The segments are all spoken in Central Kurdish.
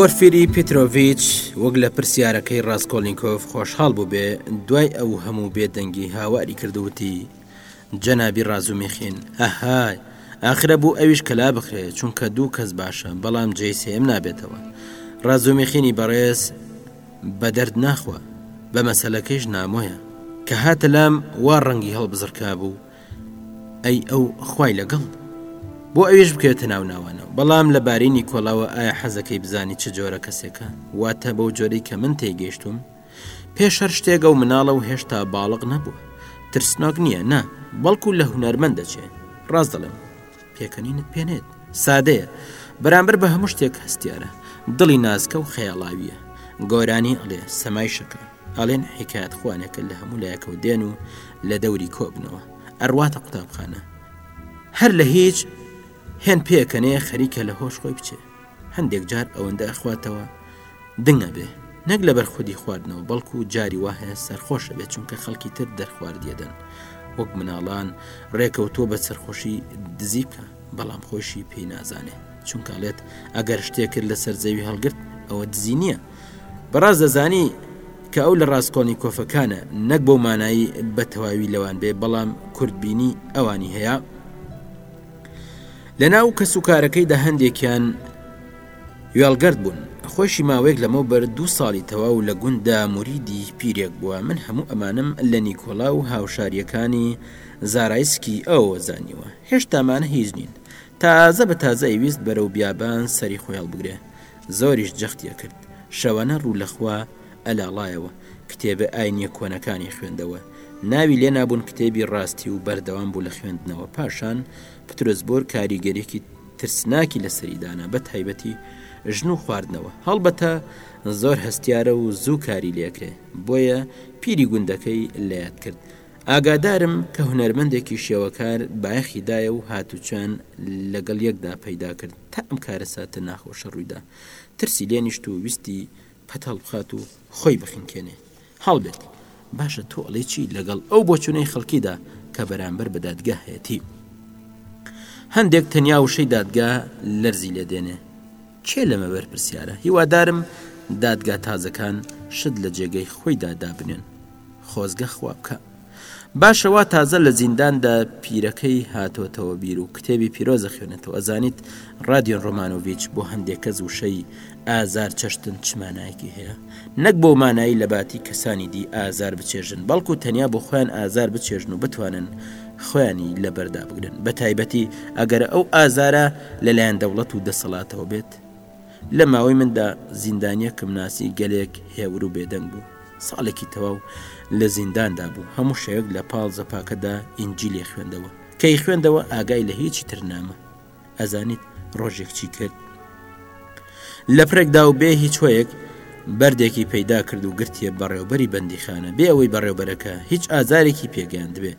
پۆرفیری پیتۆڤچ وەک لە پرسیارەکەی ڕاستکۆلینکۆف خۆشحاڵ بوو بێ دوای ئەو هەموو بێدەنگی هاواری کردووتی جەنابی ڕازومیخین ئەهای ئاخرە بوو ئەویش کەلا بخرێ چونکە دوو کەس باشە بەڵام جێی سێم نابێتەوە ڕازومیخینی بەڕێز بە دەرد ناخوا، بە مەسەلەکەیش نامۆیە. کە هاتە لام وا ڕەنگی هەڵبزڕکابوو، ئەی ئەو خوای لەگەڵ؟ بۆ ئەویش بکەوێتە ناو ناوانەوە. بەڵام لە بارەی نیکۆلاوە ئایا حەزەکەی بزانی چ جۆرە کەسێکە؟ واتە بەو جۆرەی کە من تێیگەیشتووم؟ پێش هەر شتێک ئەو مناڵە و هێشتا باڵغ نەبووە. ترسنۆک نییە، نا، بەڵکو لە هونەرمەند دەچێ. ڕاست دەڵێم. پێکەنینت پێ نێت سادەیە بەرامبەر بە هەموو شتێک هەستیارە دڵی نازکە و خەیاڵاویە گۆرانی ئەڵێ سەمای شەکە ئەڵێن حکایەت خوانەکە لە هەموو لایەکەوە دێن و لە دەوری کۆبنەوە ئەرواتە قوتابخانە هەر لە هیچ هێن پێکەنێ خەریکە لە هۆش خۆی بچێت هەندێک جار ئەوەندە ئەخواتەوە دنگ ئەبێ نەک لەبەر خودی خواردنەوە بەڵکو جاری وا هەیە سەرخۆش ئەبێت چونکە خەڵکی تر دەرخواردیەدەن وەک مناڵان ڕێکەوتووە بە سەرخۆشی دزی بکە بەڵام خۆشی پێی نازانێ چونکەڵێت ئەگەر شتێکرد لە سەرزەوی هەڵگرت ئەوە دزی نییە بەڕاز دەزانی کە ئەو لە ڕاستکۆنی کۆفەکانە نەک بۆ مانایی بە تەواوی لەوان بێ بەڵام کوردبینی ئەوانی هەیە لە ناو کەس و کارەکەیدا هەندێکیان وێڵگەرد بوون خۆشی ماوەیەک لەمەو بەر دوو ساڵی تەواو لە گونددا موریدی پیرێک بووە من هەموو ئەمانم لە نیکۆلا و هاوشاریەکانی زارایسکی ئەو زانیوە هێشتامانە هیچ نین تازە بە تازە ئەیویست بەرەو بیابان سەری خۆیاڵ بگرێ زۆریش جەختیە کرد شەوانە ڕوو لەخوا ئەلاڵایەوە کتێبە ئاینیە کۆنەکانی خوێندەوە ناوی لێنابوون کتێبی ڕاستی و بەردەوام بوو لە خوێندنەوە پاشان پترۆزبۆر کاریگەرێکی ترسناکی لە سەریدانا بە تایبەتی ژن و خواردنەوە هەڵبەتە زۆر هەستیارە و زوو کاری لێکرێ بۆیە پیری گوندەکەی لە یاد کرد ئاگادارم کە هونەرمەندێکی شێوەکار بایەخی دایە و هاتوچۆیان لەگەڵ یەکدا پەیدا کرد تا ئەم کارە ساتە ناخۆشە ڕوویدا ترسی لێنیشت و ویستی پەت هەڵبخات و خۆی بخنکێنێ هەڵبێت باشە تۆ ئەڵێ چی لەگەڵ ئەو بۆچونەی خەڵکیدا کە بەرامبەر بە دادگە هەیەتی هەندێک تەنیا وشەی دادگا لەرزی لێ دێنێ کێ لەمە بەرپرسیارە هیوادارم دادگا تازەکان شت لە جێگەی خۆیدا دابنێن خۆزگە خوابکە باشە وا تازە لە زینداندا پیرەکەی هاتۆتەوە بیر و کتێبی پیرۆز ئەخوێنێتەوە ئەزانیت ڕادیۆن ڕۆمانۆڤیچ بۆ هەندێک کەس وشەی ئازار چەشتن چ مانایەکی هەیە نەک بۆ مانایی لە باتی کەسانی دی ئازار بچێژن بەڵکو تەنیا بۆ خۆیان ئازار بچێژن و بتوانن خۆیانی لەبەردا بگرن بە تایبەتی ئەگەر ئەو ئازارە لەلایەن دەوڵەت و دەسەڵاتەوە بێت لە ماوەی مندا زیندانییەکم ناسی گەلێک هێور و بێدەنگ بوو. ساڵێکی تەواو لە زینداندا بوو، هەموو شەوێک لە پاڵ زەپاکەدا ئینجیلی خوێندەوە. کە ئەیخوێندەوە ئاگای لە هیچی تر ناما. ئەزانیت ڕۆژێک چی کرد؟ لە پرێکدا و بێ هیچ هۆیەک بەردێکی پەیدا کرد و گرتیە بەڕێوبەری بەندیخانە بێ ئەوەی بەڕێوبەرەکە هیچ ئازارێکی پێگەیاندبێ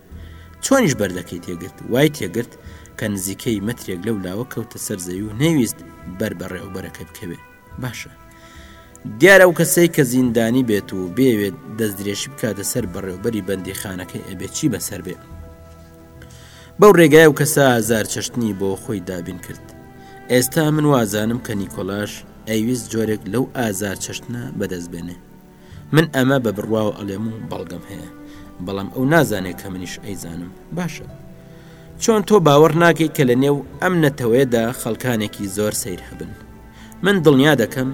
چۆنیش بەردەکەی تێگرت وای تێگرت کە نزیکەی مەترێک لەو لاوە کەوتە سەر زەوی و نەیویست بەر بە ڕێوبەرەکەی بکەوێ باشە دیارە و کەسەی کە زیندانی بێت و بێوێت دەست درێژی بکاتە سەر بەڕێوبەری بەندی خانەکە ئەبێت چی بەسەر بێ بەو ڕێگای و کەسە زار چەشتنی بۆ خۆی دابین کرد ئێستا من وازانم کە نیکۆلاش ئەیویست جۆرێک لەو ئازار چەشتە بەدەست بێنێ من ئەمە بە بڕواوە ئەڵێم و بەڵگەم هەیە بەڵام ئەو نازانێت کە منیش ئەیزانم باشە چۆن تۆ باوەڕ ناکەیت کە لە نێو ئەم نەتەوەیەدا خەڵکانێکی زۆر سیر هەبن من دڵنیا دەکەم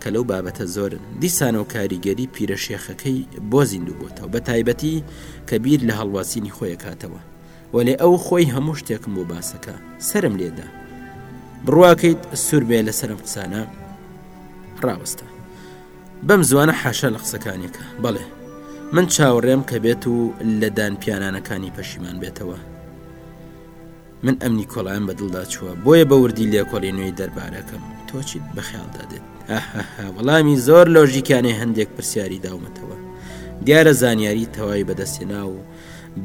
کە لەو بابەتە زۆرن دیسان و کاریگەری پیرە شێخەکەی بۆ زیندوو بۆتەوە بە تایبەتی کە بیر لە هەڵواسینی خۆیە کاتەوە وەێ ئەو خۆی هەموو شتێکم بۆ باسەکە سرم لێدا بڕواکەیت سوور بێ لەسرم قسانە ڕاوەستە بەم زووانە حاشا لە قسەکانیەکە بەڵێ من چاوەڕێم کە بێت و لە دان پیانانەکانی پەشیمان بێتەوە من ئەم نیکۆلایم بە دڵدا چووە بۆیە بە وردی لێکۆڵی نوێی دەربارەکەم تۆچیت بەخیاڵدا دێت وەڵامی زۆر لۆژیکانێ هەندێک پرسیاری داومەتەوە دیارە زانیاری تەواوی بەدەستێنا و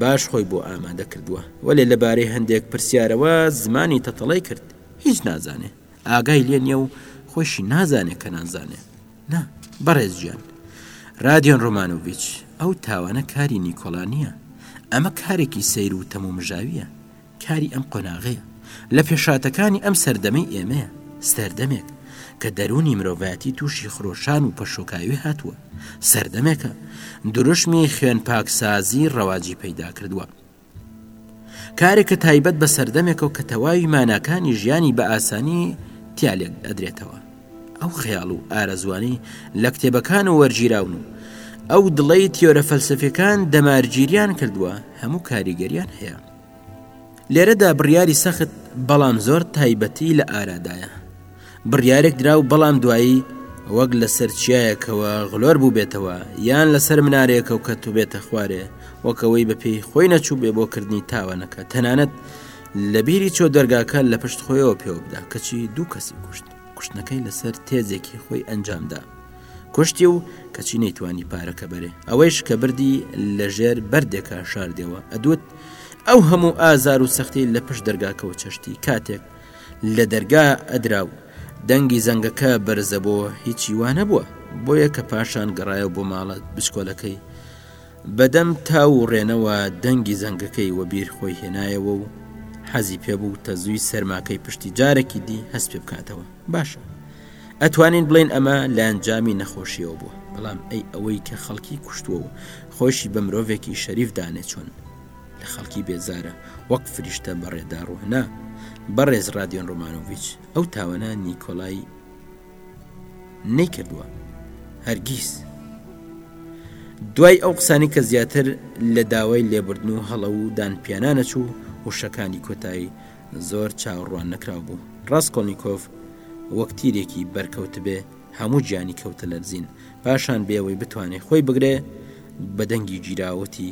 باش خۆی بۆ ئامادە کردووە وەلێ لەبارەی هەندێک پرسیارەوە زمانی تەتەڵی کرد هیچ نازانێت ئاگای لێ نیە و خۆشی نازانێ کە نازانێ نا بەڕێز گیان رادیۆن ڕۆمانۆڤچ ئەو تاوانە کاری نیکۆلا نییە ئەمە کارێکی سیر و تەمومژاویە کاری ئەم قۆناغەیە لە پێشاتەکانی ئەم سەردەمەی ئێمەیە سەردەمێک کە دەرونی مرۆڤایەتی تووشی خرۆشان و پەشۆکاوی هاتووە سەردەمێکە دروشمی خوێن پاکسازی ڕەواجی پەیدا کردووە کارێکە تایبەت بە سەردەمێکەوە کە تەواوی ماناکانی ژیانی بە ئاسانی تیا لێک ئەدرێتەوە ئەو خەیاڵ و ئارەزوانی لە کتێبەکان و وەرگیراون و ئەو دڵی تیۆرە فەلسفەکان دەمارگیریان کردووە هەموو کاریگەریان هەیە لێرەدا بڕیاری سەخت بەڵام زۆر تایبەتی لە ئارادایە بڕیارێک درا و بەڵام دوایی وەک لە سەر چیایەکەوە غلۆر بووبێتەوە یان لەسەر منارێکەو کەتبێتە خوارێ وەک ئەوەی بە پێی خۆی نەچووبێ بۆ کردنی تاوانەکە تەنانەت لە بیری چۆ دەرگاکە لە پشت خۆیەوە پێوە بدا کەچی دوو کەسی کوشت کوشتنەکەی لەسەر تێزێکی خۆی ئەنجامدا کوشتی و کەچی نەیتوانی پارەکە بەرێ ئەوەیش کە بردی لە ژێر بەردێکا شاردەوە ئەدوت ئەو هەموو ئازار و سەختی لە پشت دەرگاکەوە چەشتی کاتێک لە دەرگا ئەدرا و دەنگی زەنگەکە بەرزەبوو هیچی وا نەبووە بۆیە کە پاشان گەڕایەوە بۆ ماڵە بچکۆلەکەی بەدەم تاو و ڕێنەوە دەنگی زەنگەکەی وەبیر خۆی هێنایەوە و حەزی پێ بوو تەزووی سەرماکەی پشتی جارێکی دی هەست پێ بکاتەوە باشە ئەتوانین بڵین ئەمە لە ئەنجامی نەخۆشیەوە بووە بەڵام ئەی ئەوەی کە خەڵکی کوشتووە و خۆشی بە مرۆڤێکی شەریف دانێ چۆن لە خەڵکی بێزارە وەک فریشتە بەڕێدا ڕوهنا بەڕێز ڕادیۆن ڕۆمانۆڤچ ئەو تاوانە نیکۆلای نەیکردووە هەرگیز دوای ئەو قسانی کە زیاتر لە داوای لێبردن و هەڵە و دانپیانانە چوو وشەکانی کۆتایی زۆر چاوەڕوان نەکراو بوو ڕاستکۆلنییکۆف وەک تیرێکی بەرکەوتبێ هەموو گیانی کەوتە لەرزین پاشان بێەوەی بتوانێت خۆی بگرێ بە دەنگی گیراوەتی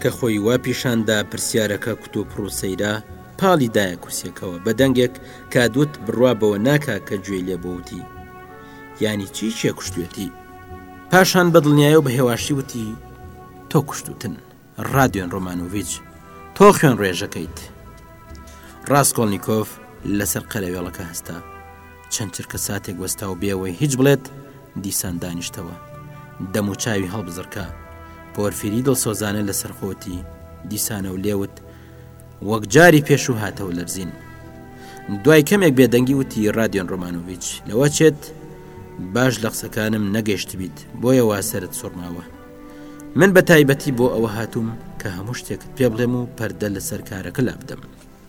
کە خۆی وا پیشان دا پرسیارەکە کوتوپڕ و سەیرە، پاڵی دایە کورسیەکەوە، بە دەنگێک کە دوت بڕوا بەوە ناکا کە گوێی لێ بووە وتی، یانی چی کێ کوشتوێتی؟ پاشان بە دڵنیایە و بە هێواشی وتی، تۆ کوشتوتن، ڕادێن ڕۆمانۆڤیچ، تۆ خوێن ڕێژەکەیت. ڕاسکۆڵنیکۆف لەسەر قەرەوێڵەکە هەستا. چەند چرکە ساتێک وەستا و بێ ئەوەی هیچ بڵێت دیسان دانیشتەوە دەم و چاوی هەڵبزڕکە پۆرفیری دڵسۆزانە لەسەر خۆتی دیسانە و لێوت وەک جاری پێش و هاتەوە لەرزین دوای کەمێک بێدەنگی وتی رادیۆن ڕۆمانۆڤچ لەوە چێت باش لە قسەکانم نەگەشت بیت بۆیە واسرت سوڕماوە من بە تایبەتی بۆ ئەوە هاتووم کە هەموو شتێکت پێ بڵێم و پەردە لەسەر کارەکە لابدەم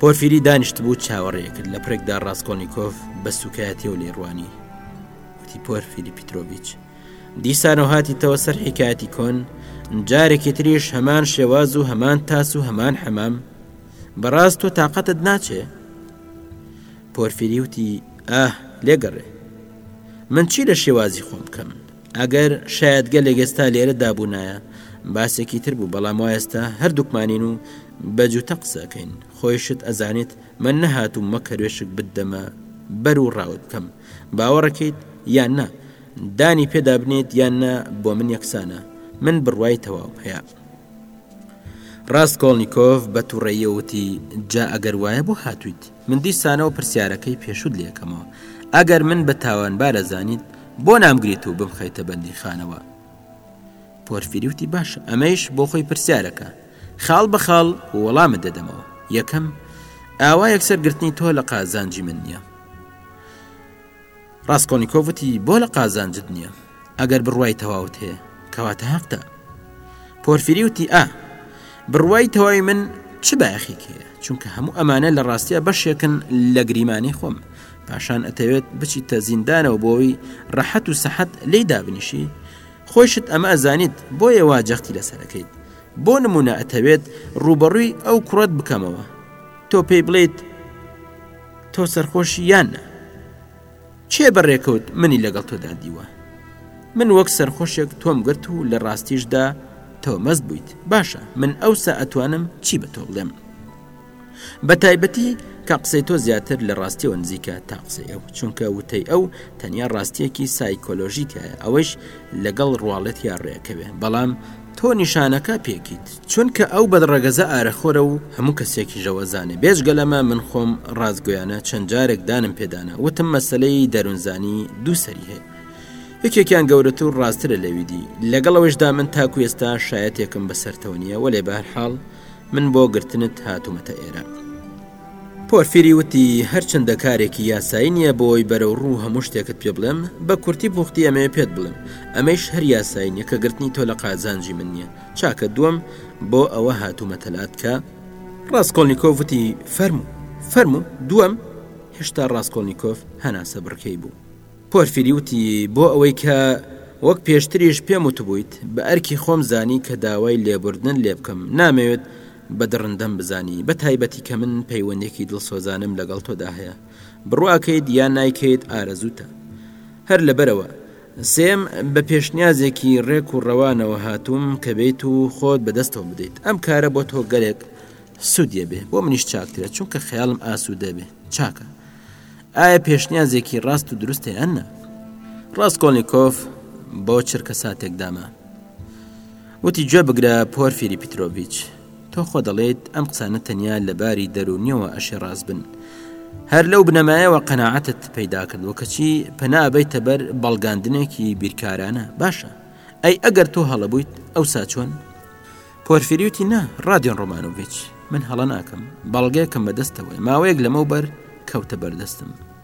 پۆرفیری دانیشتبوو چاوەڕێ کرد لە پرێکدا ڕاستکۆنییکۆف بە سوکایەتیەوە لێ ڕوانی وتی پۆرفیری پیتۆڤچ دیسانەوە هاتیتەوە سەر حکایەتی کۆن جارێکی تریش هەمان شێواز و هەمان تاس و هەمان حەمام بەڕاست و تااقەتت ناچێ پۆرفیریوتی ئاه لێگەڕێ من چی لە شێوازی خۆم بکەم ئەگەر شایەتگەلێک ئێستا لێرە دابوونایە باسێکی تر بوو بەڵام وای ئێستا هەردووکمانین و بەجووتە قسەکەین خۆیشت ئەزانێت من نەهات و مەکەروێشک بدەمە بەر و ڕاوت بکەم باوەڕەکەیت یان نا دانی پێدا بنێت یان نا بۆ من یەکسانە من بڕوای تەواوم هەیە ڕاستکۆڵنییکۆف بە تووڕێیەوتی جا ئەگەر وایە بۆ هاتوویت من دیسانەوە پرسیارەکەی پێشوت لێکەمەوە، ئەگەر من بە تاوانبار ئەزانیت بۆ نامگریت و بمخەیتە بەندیخانەوە؟ پۆرفیری وتی باشە، ئەمەیش بۆ خۆی پرسیارەکە، خاڵ بە خاڵ وەڵامت دەدەمەوە، یەکەم، ئاوا یەکسەر گرتنی تۆ لە قازانجی من نییە، ڕاسکۆنیکۆڤ وتی، بۆ لە قازانجت نییە؟ ئەگەر بڕوای تەواوت هەیە، کەواتە هەقتە. پۆرفیری وتی، ئا، بڕوای تەواوی من چ بایەخێکی هەیە، چونکە هەموو ئەمانە لە ڕاستیا بەشێکن لە گریمانەی خۆم، پاشان ئەتەوێت بچیتە زیندانەوە بۆ ئەوەی ڕەحەت و سەحەت لێی دابنیشی؟ خۆیشت ئەمە ئەزانیت، بۆیە وا جەختی لەسەر ئەکەیت. بۆ نموونە ئەتەوێت ڕووبەڕووی ئەو کوڕەت بکەمەوە، تۆ پێی بڵێیت، تۆ سەرخۆشی یان نە چێ بەڕێکەوت منی لەگەڵ تۆدا دیوە من وەک سەرخۆشێک تۆم گرت و لە ڕاستیشدا تۆمەست بوویت باشە من ئەوسا ئەتوانم چی بە تۆ بڵێم بە تایبەتی کە قسەی تۆ زیاتر لە ڕاستیەوە نزیکە تا قسەی ئەو چونکە وتەی ئەو تەنیا ڕاستیەکی سایکۆلۆژیتایە ئەوەیش لەگەڵ ڕواڵەت یا ڕێکەوێ بەڵام تۆ نیشانەکە پێکیت چونکە ئەو بەدڕەگەزە ئارەخۆرە و هەموو کەسێکیش ئەوە زانێ بێجگە لەمە من خۆم ڕاستگۆیانە چەند جارێک دانم پێدانا وتم مەسەلەی دەروونزانی دوو سەری هەیە یەکێکیان گەورەتر و ڕاسترە لەویدی لەگەڵ ئەوەشدا من تاکو ئێستا شایەتێکم بەسەرتەوە نیە وەلێ بەهەرحاڵ من بۆ گرتنت هاتوومەتە ئێرە. پۆرفیری وتی، هەرچەندە کارێکی یاسایی نییە بۆ ئەوەی بەرەوڕوو هەموو شتێکت پێ بڵێم، بە کورتی پوختی ئەمەوێ پێت بڵێم، ئەمەیش هەر یاسایی نییە کە گرتنی تۆ لە قازانجی من نییە، چاکە دووەم، بۆ ئەوە هاتوومەتە لات کە. ڕاسکۆلنیکۆف وتی، فەرموو، فەرموو، دووەم؟ هێشتا ڕاسکۆلنیکۆف هەناسەبڕکێی بوو. پۆرفیری وتی، بۆ ئەوەی کە، وەک پێشتریش پێم وتبوویت، بە ئەرکی خۆم زانی کە داوای لێبوردنت لێ بکەم، نامەوێت، بە دڕندەم بزانی بە تایبەتی کە من پەیوەندێکی دڵسۆزانەم لەگەڵ تۆدا هەیە بڕوا ئەکەیت یان نایکەیت ئارەزووتە هەر لەبەرەوە سێم بە پێشنیازێکی ڕێک و ڕەوانەوە هاتووم کە بێیت و خۆت بەدەستەوە بدەیت ئەم کارە بۆ تۆ گەلێک سوودیە بێ بۆ منیش چاکترە چونکە خەیاڵم ئاسوودە بێ چاکە ئایا پێشنیازێکی ڕاست و دروستە یان نە ڕاستکۆلنیکۆف بۆ چرکە ساتێک داما وتی گوێ بگرە پۆرفیری پیترۆڤیچ، تۆ خۆ دەڵێیت ئەم قسانە تەنیا لە باری دەروونیەوە ئەشێ ڕاست بن. هەر لەو بنەمایەوە قەناعەتت پەیدا کردووە کەچی پەنا ئەبەیتە بەر بەڵگاندنێکی بیرکارانە. باشە ئەی ئەگەر تۆ هەڵە بوویت ئەوسا چۆن؟ پۆرفیری وتی نا ڕادیۆن ڕۆمانۆڤیچ، من هەڵە ناکەم، بەڵگەیەکم بەدەستەوەیە، ماوەیەک لەمەوبەر کەوتە بەردەستم.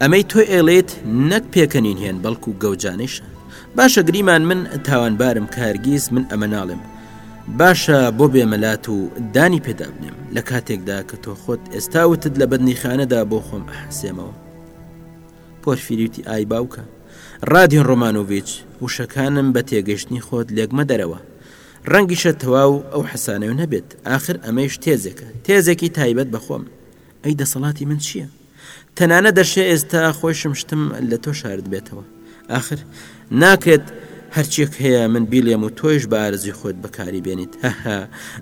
ئەمەی تۆ ئێڵێت نەک پێکەنین هێن بەڵکو گەوجانیشە باشە گریمان من تاوانبارم کارگیز من ئەمە ناڵێم باشە بۆ بێمەلات و دانی پێدابنێم لە کاتێکدا کە تۆ خۆت ئێستا وتت لە بەدنیخانەدا بۆ خۆم ئەحسێمەوە پۆرفیریوتی ئای باوکە ڕادین ڕۆمانۆڤچ وشەکانم بە تێگەشتنی خۆت لێکمە دەرەوە ڕەنگیشە تەواو ئەو حەسانەوە نەبێت آخر ئەمەیش تێزێکە تێزێکی تایبەت بەخۆم ئەی دەسەڵاتی من چییە؟ تەنانەت دەشێ ئێستا خۆیشم شتم لە تۆ شارد بێتەوە آخر ناکرێت هەرچێک هەیە من بیلێم و تۆیش بە ئارزی خۆت بەکاری بێنیت هەها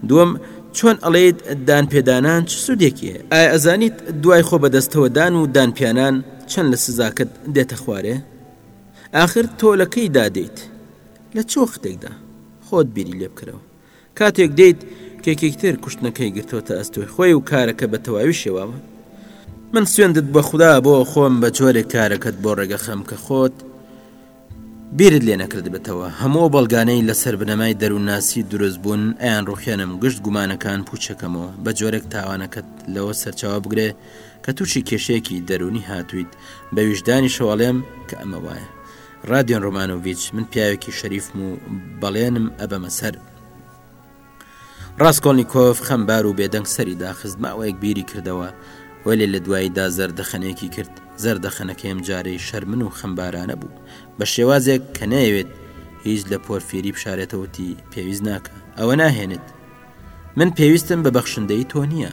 دووەم چۆن ئەڵێیت دان پێدانان چ سوودێکی هەیە ئایا ئەزانیت دوای خۆ بەدەستەوە دان و دان پیانان چەند لە سزاکەت دێتە خوارێ آخر تۆ لەکەی دادیت لە چ وەختێکدا خۆت بیری لێ بکەرەوە کاتێک دێیت کێکێک تر کوشتنەکەی گرتۆتە ئەستۆی خۆی و کارەکە بە تەواوی شێواوە من سوێندت بە خودا بۆ خۆم بە جۆرێک کارەکەت بۆ ڕێگە خەم کە خۆت بیرت لێ نەکردبێتەوە هەموو بەڵگانەی لەسەر بنەمای دەروونناسی دروست بوون ئەیان ڕوخێنم گشت گومانەکان پوچەکەمەوە بە جۆرێک تاوانەکەت لەوە سەرچاوە بگرێ کە تووشی کێشەیەکی دەرونی هاتوویت بە ویژدانی شەواڵێم کە ئەمە وایە ڕادیۆن ڕۆمانۆڤچ من پیاوێکی شەریفم و بەڵێنم ئەبەمە سەر ڕاستکۆلنییکۆف خەمبار و بێدەنگ سەری داخست ماوەیەک بیری کردەوە وەێ لە دواییدا زەردەخەنێکی کرد زەردەخەنەکەیم جارەی شەرمن و خەمبارانە بوو بە شێوازێک کە نەیەوێت هیچ لە پۆرفێری بشارێتەوەتی پێویست ناکە ئەوە ناهێنێت من پێویستم بە بەخشندەی تۆ نییە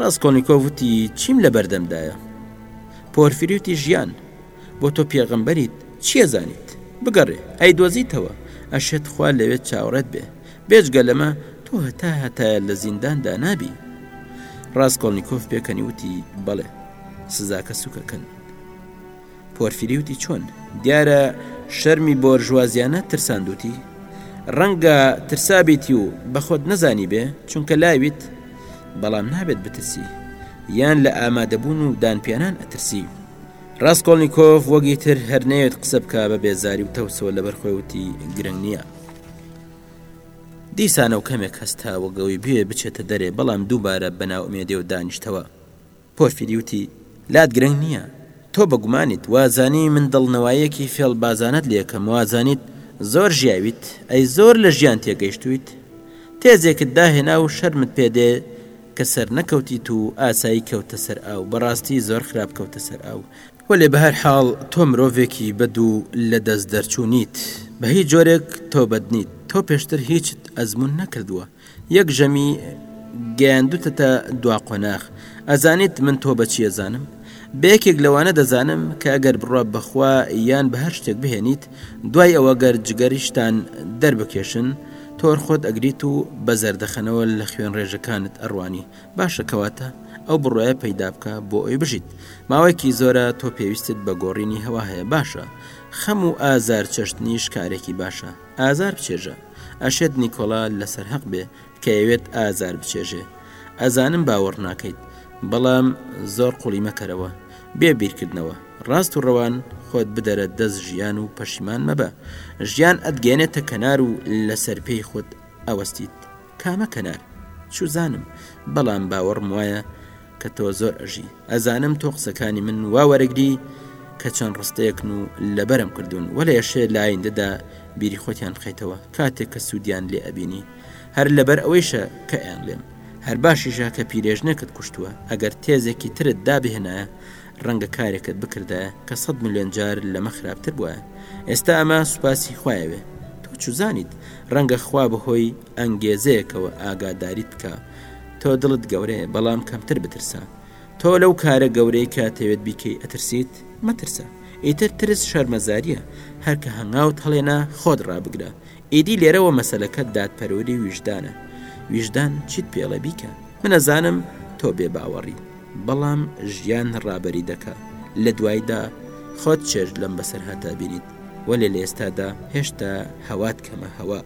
ڕاسکۆلنیکۆف وتی، چیم لە بەردەمدایە؟ پۆرفیری وتی، ژیان، بۆ تۆ پێغەمبەریت، چی ئەزانیت؟ بگەڕێ، ئەیدۆزیتەوە، ئەشێت خوا لەوێ چاوەڕێت بێ، بێجگە لەمە، تۆ هەتا هەتایە لە زیندان دانابی. ڕاسکۆلنیکۆف پێکەنی وتی، بەڵێ، سزاکە سووکەکەن. پۆرفیری وتی، چۆن؟ دیارە شەرمی بۆرژوازیانەت ترساندووتی؟ ڕەنگە ترسابیتی و بە خۆت نەزانیبێ، چونکە لاویت؟ بەڵام نابێت بترسی. یان لە ئامادەبوون و دانپیانان ئەترسی. ڕاسکۆڵنیکۆف وەگی تر هەر نەیەوێت قسە بکا بە بێزاری و تەوسەوە لەبەر خۆی وتی، گرنگ نییە. دیسانەوە کەمێک هەستا وەگەوی بوێ بچێتە دەرێ، بەڵام دووبارە بە نائومێدیەوە دانیشتەوە. پۆرفیری وتی، لات گرنگ نییە، تۆ بە گومانیت، وازانی من دڵنەواییەکی فێڵبازانەت لێکەم، وازانیت زۆر ژیاویت، ئەی زۆر لە ژیان تێگەیشتوویت، تێزێکت داهێنا و شەرمت پێ دێ کە سەرنەکەوتیت و ئاسایی کەوتتە سەر ئاو، بەڕاستی زۆر خراپ کەوتتە سەر ئاو، وەلێ بە هەر حاڵ تۆ مرۆڤێکی بەد و لە دەست دەرچوو نیت، بە هیچ جۆرێک تۆ بەد نیت، تۆ پێشتر هیچت ئەزموون نەکردووە، یەک ژەمی گەیاندوتەتە دوا قۆناغ ئەزانیت من تۆ بەچی ئەزانم بە یەکێک لەوانە دەزانم کە ئەگەر بڕوا بەخوا یان بە هەر شتێک بهێنیت دوای ئەوە گەر جگەرشتان دەربکێشن تۆر خۆت ئەگریت و بە زەردەخەنەوە لە خوێن ڕێژەکانت ئەڕوانی باشە کەواتە ئەو بڕایە پەیدا بکە بۆ ئەوی بژیت ماوەیەکی زۆرە تۆ پێویستت بە گۆڕینی هەوا هەیە باشە خەم و ئازار چەشتنیش کارێکی باشە ئازار بچێژە ئەشێت نیکۆلا لەسەر هەق بێ کە ئەوێت ئازار بچێژێ ئەزانم باوەڕ ناکەیت بەڵام زۆر قوڵی مەکەرەوە بێ بیرکردنەوە ڕاست و ڕەوان خۆت بدەرە دەست ژیان و پەشیمان مەبە ژیان ئەتگەێنێتە کەنار و لەسەر پێی خۆت ئەوەستیت کامە کەنار چوزانم بەڵام باوەڕم وایە کە تۆ زۆر ئەژی ئەزانم تۆ قسەکانی من وا وەرەگری کە چەند ڕستەیەکن و لەبەرم کردوون وە لە ئێشێ لایندەدا بیری خۆتیان بخیتەوە کاتێک کە سوودیان لێ ئەبینی هەر لەبەر ئەوەیشە کە ئەیان لێم هەر باشیشە کە پیرێژنەکەت کوشتووە ئەگەر تێزێکی ترت دابهێنایە ڕەنگە کارێکت بکردە کە سە ملیۆن جار لەمە خراپتر بووە ئێستا ئەمە سوپاسی خوایەوێ تۆ چزانیت ڕەنگە خوا بەهۆی ئەنگێزەیەکەوە ئاگاداریت بکە تۆ دڵت گەورەیە بەڵام کەمتر بترسە تۆ لەو کارە گەورەی کە تەوێت بیکەی ئەترسیت مەترسە ئیتر ترس شەرمەزاریە هەرکە هەنگاوت هەڵێنا خۆت ڕابگرە ئیدی لێرەوە مەسەلەکە دادپەروری ویژدانە ویژدان چیت پێڵێ بیکە منەزانم تۆ بێ باوەڕی بەڵام ژیان ڕابەری دەکا لە دوایدا خۆت چێژ لەم بەسەر هاتە بینیت وەلێ لە ئێستادا هێشتا هەوات کەمە هەوا